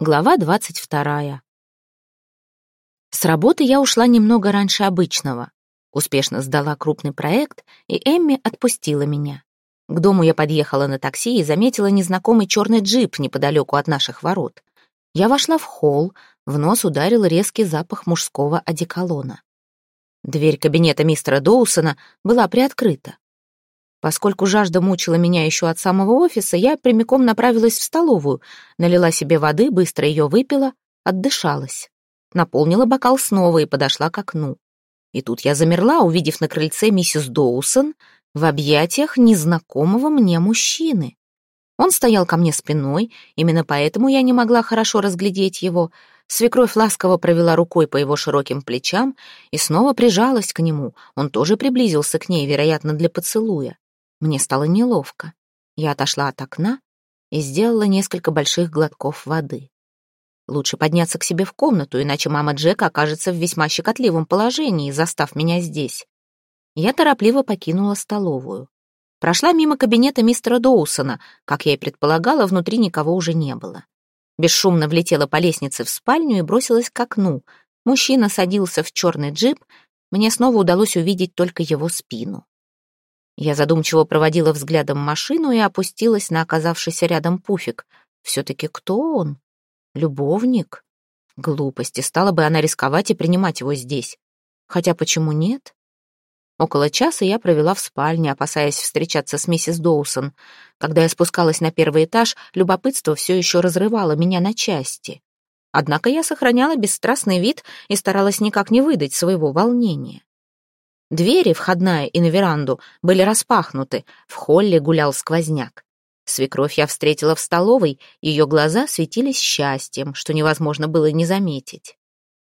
Глава двадцать вторая. С работы я ушла немного раньше обычного. Успешно сдала крупный проект, и Эмми отпустила меня. К дому я подъехала на такси и заметила незнакомый черный джип неподалеку от наших ворот. Я вошла в холл, в нос ударил резкий запах мужского одеколона. Дверь кабинета мистера Доусона была приоткрыта. Поскольку жажда мучила меня еще от самого офиса, я прямиком направилась в столовую, налила себе воды, быстро ее выпила, отдышалась. Наполнила бокал снова и подошла к окну. И тут я замерла, увидев на крыльце миссис Доусон в объятиях незнакомого мне мужчины. Он стоял ко мне спиной, именно поэтому я не могла хорошо разглядеть его. Свекровь ласково провела рукой по его широким плечам и снова прижалась к нему. Он тоже приблизился к ней, вероятно, для поцелуя. Мне стало неловко. Я отошла от окна и сделала несколько больших глотков воды. Лучше подняться к себе в комнату, иначе мама Джека окажется в весьма щекотливом положении, застав меня здесь. Я торопливо покинула столовую. Прошла мимо кабинета мистера Доусона. Как я и предполагала, внутри никого уже не было. Бесшумно влетела по лестнице в спальню и бросилась к окну. Мужчина садился в черный джип. Мне снова удалось увидеть только его спину. Я задумчиво проводила взглядом машину и опустилась на оказавшийся рядом пуфик. Все-таки кто он? Любовник? Глупости, стала бы она рисковать и принимать его здесь. Хотя почему нет? Около часа я провела в спальне, опасаясь встречаться с миссис Доусон. Когда я спускалась на первый этаж, любопытство все еще разрывало меня на части. Однако я сохраняла бесстрастный вид и старалась никак не выдать своего волнения. Двери, входная и на веранду, были распахнуты, в холле гулял сквозняк. Свекровь я встретила в столовой, ее глаза светились счастьем, что невозможно было не заметить.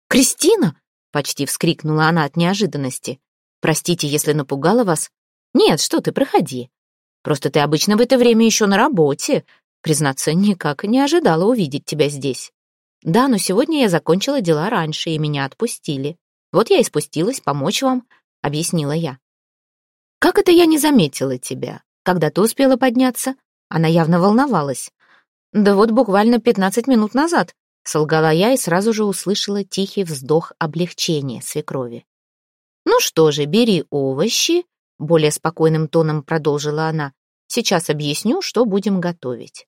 «Кристина!» — почти вскрикнула она от неожиданности. «Простите, если напугала вас?» «Нет, что ты, проходи. Просто ты обычно в это время еще на работе. Признаться, никак не ожидала увидеть тебя здесь. Да, но сегодня я закончила дела раньше, и меня отпустили. Вот я и спустилась помочь вам объяснила я. «Как это я не заметила тебя? Когда ты успела подняться?» Она явно волновалась. «Да вот буквально пятнадцать минут назад», — солгала я и сразу же услышала тихий вздох облегчения свекрови. «Ну что же, бери овощи», — более спокойным тоном продолжила она. «Сейчас объясню, что будем готовить».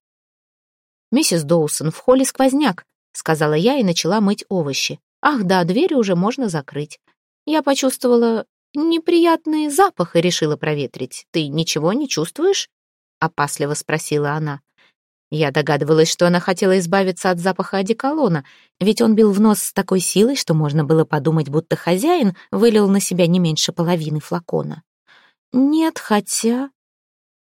«Миссис Доусон, в холле сквозняк», — сказала я и начала мыть овощи. «Ах да, двери уже можно закрыть». Я почувствовала неприятный запах и решила проветрить. Ты ничего не чувствуешь?» — опасливо спросила она. Я догадывалась, что она хотела избавиться от запаха одеколона, ведь он бил в нос с такой силой, что можно было подумать, будто хозяин вылил на себя не меньше половины флакона. «Нет, хотя...»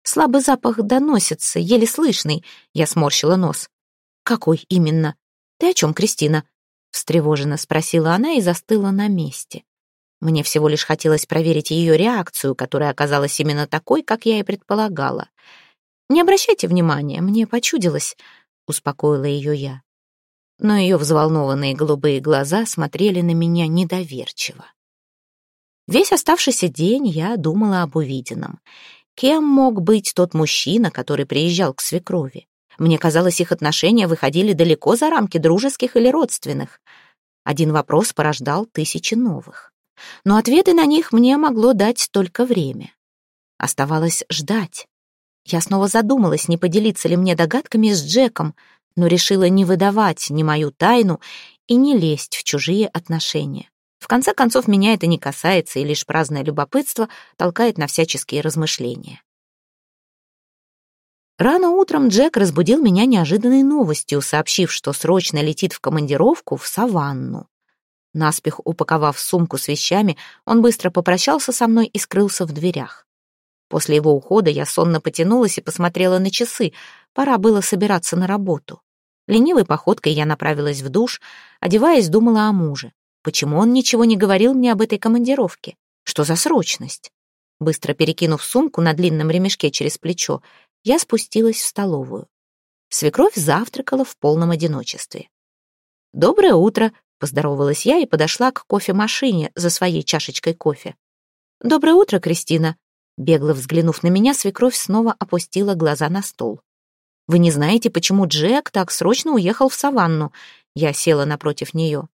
«Слабый запах доносится, еле слышный», — я сморщила нос. «Какой именно? Ты о чем, Кристина?» — встревоженно спросила она и застыла на месте. Мне всего лишь хотелось проверить ее реакцию, которая оказалась именно такой, как я и предполагала. «Не обращайте внимания, мне почудилось», — успокоила ее я. Но ее взволнованные голубые глаза смотрели на меня недоверчиво. Весь оставшийся день я думала об увиденном. Кем мог быть тот мужчина, который приезжал к свекрови? Мне казалось, их отношения выходили далеко за рамки дружеских или родственных. Один вопрос порождал тысячи новых но ответы на них мне могло дать только время. Оставалось ждать. Я снова задумалась, не поделиться ли мне догадками с Джеком, но решила не выдавать ни мою тайну и не лезть в чужие отношения. В конце концов, меня это не касается, и лишь праздное любопытство толкает на всяческие размышления. Рано утром Джек разбудил меня неожиданной новостью, сообщив, что срочно летит в командировку в Саванну. Наспех упаковав сумку с вещами, он быстро попрощался со мной и скрылся в дверях. После его ухода я сонно потянулась и посмотрела на часы. Пора было собираться на работу. Ленивой походкой я направилась в душ, одеваясь, думала о муже. Почему он ничего не говорил мне об этой командировке? Что за срочность? Быстро перекинув сумку на длинном ремешке через плечо, я спустилась в столовую. Свекровь завтракала в полном одиночестве. «Доброе утро», Поздоровалась я и подошла к кофемашине за своей чашечкой кофе. «Доброе утро, Кристина!» Бегло взглянув на меня, свекровь снова опустила глаза на стол. Вы не знаете, почему Джек так срочно уехал в саванну?» Я села напротив нее.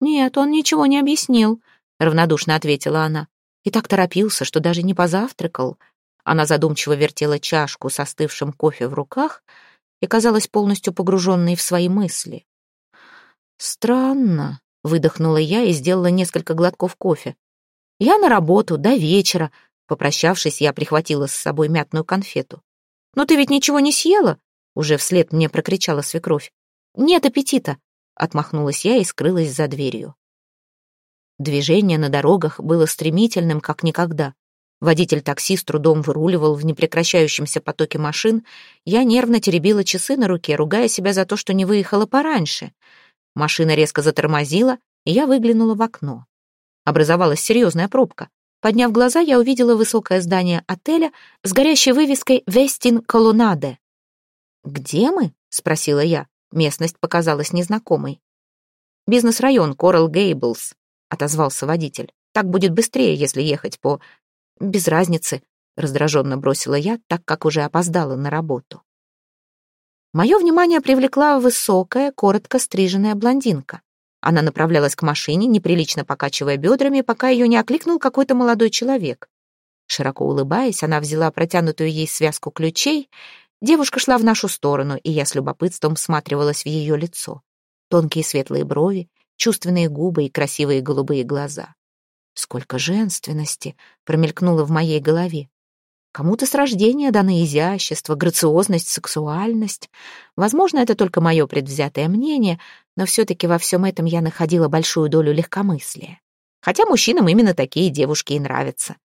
«Нет, он ничего не объяснил», — равнодушно ответила она. «И так торопился, что даже не позавтракал». Она задумчиво вертела чашку с остывшим кофе в руках и казалась полностью погруженной в свои мысли. «Странно», — выдохнула я и сделала несколько глотков кофе. «Я на работу до вечера», — попрощавшись, я прихватила с собой мятную конфету. «Но ты ведь ничего не съела?» Уже вслед мне прокричала свекровь. «Нет аппетита!» — отмахнулась я и скрылась за дверью. Движение на дорогах было стремительным, как никогда. Водитель такси с трудом выруливал в непрекращающемся потоке машин. Я нервно теребила часы на руке, ругая себя за то, что не выехала пораньше. Машина резко затормозила, и я выглянула в окно. Образовалась серьезная пробка. Подняв глаза, я увидела высокое здание отеля с горящей вывеской «Вестин Колонаде». «Где мы?» — спросила я. Местность показалась незнакомой. «Бизнес-район Коралл Гейблс», — отозвался водитель. «Так будет быстрее, если ехать по...» «Без разницы», — раздраженно бросила я, так как уже опоздала на работу. Мое внимание привлекла высокая, коротко стриженная блондинка. Она направлялась к машине, неприлично покачивая бедрами, пока ее не окликнул какой-то молодой человек. Широко улыбаясь, она взяла протянутую ей связку ключей Девушка шла в нашу сторону, и я с любопытством всматривалась в ее лицо. Тонкие светлые брови, чувственные губы и красивые голубые глаза. Сколько женственности промелькнуло в моей голове. Кому-то с рождения даны изящество, грациозность, сексуальность. Возможно, это только мое предвзятое мнение, но все-таки во всем этом я находила большую долю легкомыслия. Хотя мужчинам именно такие девушки и нравятся.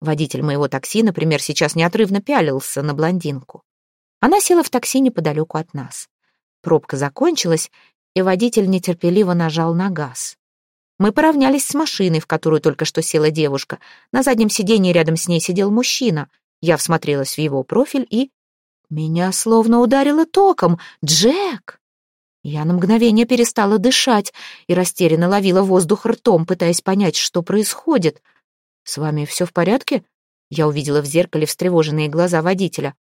Водитель моего такси, например, сейчас неотрывно пялился на блондинку. Она села в такси неподалеку от нас. Пробка закончилась, и водитель нетерпеливо нажал на газ. Мы поравнялись с машиной, в которую только что села девушка. На заднем сиденье рядом с ней сидел мужчина. Я всмотрелась в его профиль и... Меня словно ударило током. «Джек!» Я на мгновение перестала дышать и растерянно ловила воздух ртом, пытаясь понять, что происходит. «С вами все в порядке?» Я увидела в зеркале встревоженные глаза водителя.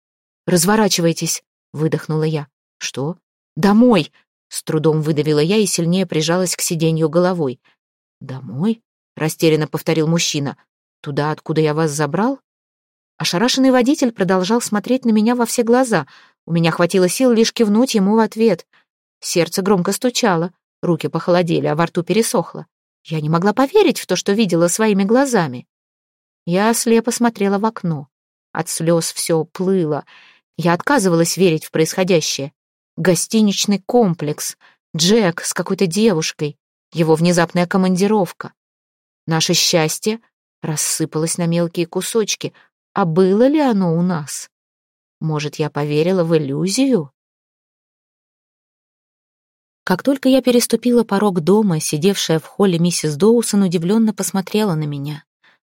«Разворачивайтесь», — выдохнула я. «Что?» «Домой!» — с трудом выдавила я и сильнее прижалась к сиденью головой. «Домой?» — растерянно повторил мужчина. «Туда, откуда я вас забрал?» Ошарашенный водитель продолжал смотреть на меня во все глаза. У меня хватило сил лишь кивнуть ему в ответ. Сердце громко стучало, руки похолодели, а во рту пересохло. Я не могла поверить в то, что видела своими глазами. Я слепо смотрела в окно. От слез все плыло. Я отказывалась верить в происходящее. Гостиничный комплекс, Джек с какой-то девушкой, его внезапная командировка. Наше счастье рассыпалось на мелкие кусочки. А было ли оно у нас? Может, я поверила в иллюзию? Как только я переступила порог дома, сидевшая в холле миссис Доусон удивленно посмотрела на меня.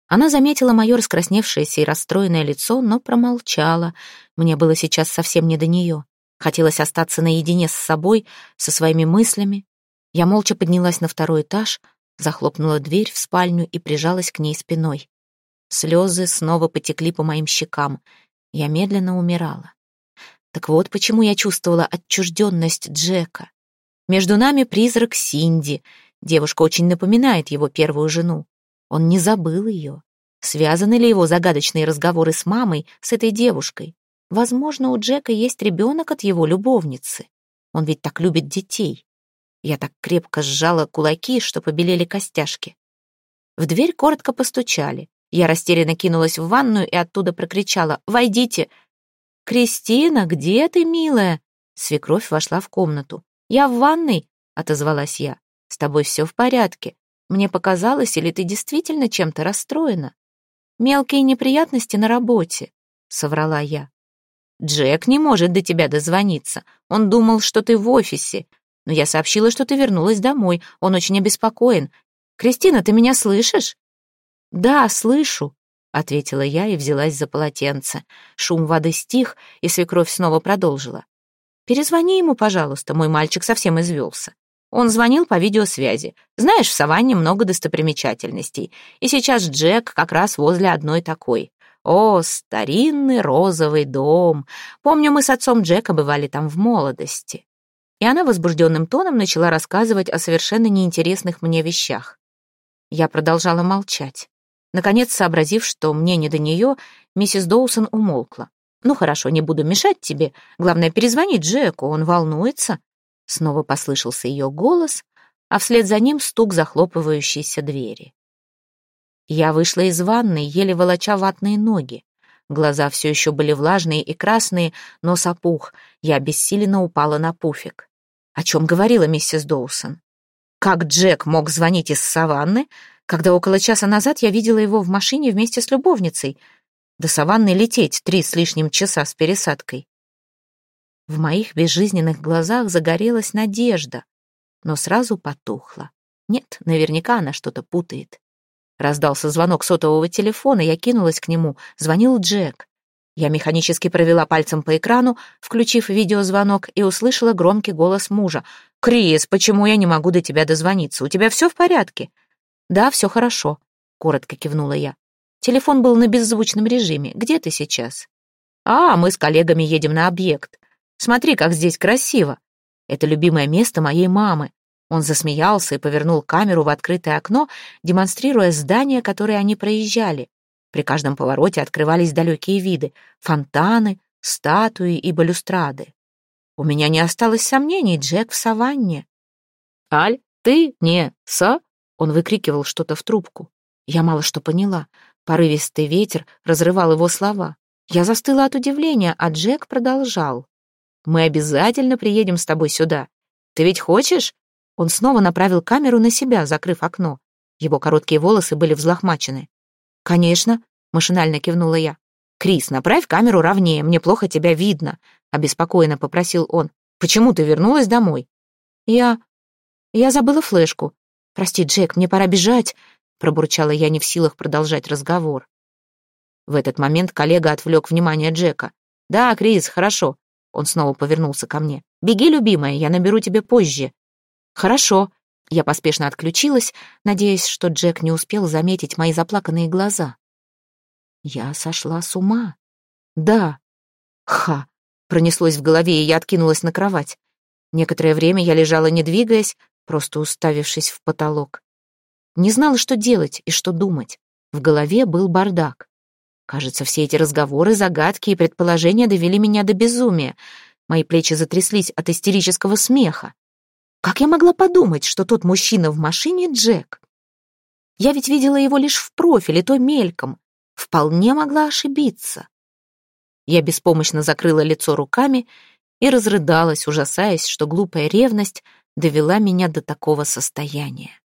Она заметила мое раскрасневшееся и расстроенное лицо, но промолчала. Мне было сейчас совсем не до нее. Хотелось остаться наедине с собой, со своими мыслями. Я молча поднялась на второй этаж, захлопнула дверь в спальню и прижалась к ней спиной. Слезы снова потекли по моим щекам. Я медленно умирала. Так вот почему я чувствовала отчужденность Джека. Между нами призрак Синди. Девушка очень напоминает его первую жену. Он не забыл ее. Связаны ли его загадочные разговоры с мамой, с этой девушкой? Возможно, у Джека есть ребенок от его любовницы. Он ведь так любит детей. Я так крепко сжала кулаки, что побелели костяшки. В дверь коротко постучали. Я растерянно кинулась в ванную и оттуда прокричала «Войдите!» «Кристина, где ты, милая?» Свекровь вошла в комнату. «Я в ванной», — отозвалась я. «С тобой все в порядке. Мне показалось, или ты действительно чем-то расстроена? Мелкие неприятности на работе, соврала я. Джек не может до тебя дозвониться. Он думал, что ты в офисе. Но я сообщила, что ты вернулась домой. Он очень обеспокоен. Кристина, ты меня слышишь? Да, слышу, ответила я и взялась за полотенце. Шум воды стих, и свекровь снова продолжила. Перезвони ему, пожалуйста, мой мальчик совсем извелся. Он звонил по видеосвязи. Знаешь, в саванне много достопримечательностей. И сейчас Джек как раз возле одной такой. О, старинный розовый дом. Помню, мы с отцом Джека бывали там в молодости. И она возбужденным тоном начала рассказывать о совершенно неинтересных мне вещах. Я продолжала молчать. Наконец, сообразив, что мне не до нее, миссис Доусон умолкла. «Ну хорошо, не буду мешать тебе. Главное, перезвонить Джеку, он волнуется». Снова послышался ее голос, а вслед за ним стук захлопывающейся двери. Я вышла из ванной, еле волоча ватные ноги. Глаза все еще были влажные и красные, нос опух. Я бессиленно упала на пуфик. О чем говорила миссис Доусон? Как Джек мог звонить из саванны, когда около часа назад я видела его в машине вместе с любовницей? До саванны лететь три с лишним часа с пересадкой. В моих безжизненных глазах загорелась надежда, но сразу потухла. Нет, наверняка она что-то путает. Раздался звонок сотового телефона, я кинулась к нему. Звонил Джек. Я механически провела пальцем по экрану, включив видеозвонок, и услышала громкий голос мужа. «Крис, почему я не могу до тебя дозвониться? У тебя все в порядке?» «Да, все хорошо», — коротко кивнула я. Телефон был на беззвучном режиме. «Где ты сейчас?» «А, мы с коллегами едем на объект. Смотри, как здесь красиво. Это любимое место моей мамы. Он засмеялся и повернул камеру в открытое окно, демонстрируя здания, которые они проезжали. При каждом повороте открывались далекие виды — фонтаны, статуи и балюстрады. У меня не осталось сомнений, Джек в саванне. «Аль, ты не са?» Он выкрикивал что-то в трубку. Я мало что поняла. Порывистый ветер разрывал его слова. Я застыла от удивления, а Джек продолжал. «Мы обязательно приедем с тобой сюда. Ты ведь хочешь? Он снова направил камеру на себя, закрыв окно. Его короткие волосы были взлохмачены. «Конечно», — машинально кивнула я. «Крис, направь камеру ровнее, мне плохо тебя видно», — обеспокоенно попросил он. «Почему ты вернулась домой?» «Я... я забыла флешку. Прости, Джек, мне пора бежать», — пробурчала я не в силах продолжать разговор. В этот момент коллега отвлек внимание Джека. «Да, Крис, хорошо». Он снова повернулся ко мне. «Беги, любимая, я наберу тебе позже». «Хорошо». Я поспешно отключилась, надеясь, что Джек не успел заметить мои заплаканные глаза. Я сошла с ума. Да. Ха. Пронеслось в голове, и я откинулась на кровать. Некоторое время я лежала, не двигаясь, просто уставившись в потолок. Не знала, что делать и что думать. В голове был бардак. Кажется, все эти разговоры, загадки и предположения довели меня до безумия. Мои плечи затряслись от истерического смеха. Как я могла подумать, что тот мужчина в машине Джек? Я ведь видела его лишь в профиле, то мельком. Вполне могла ошибиться. Я беспомощно закрыла лицо руками и разрыдалась, ужасаясь, что глупая ревность довела меня до такого состояния.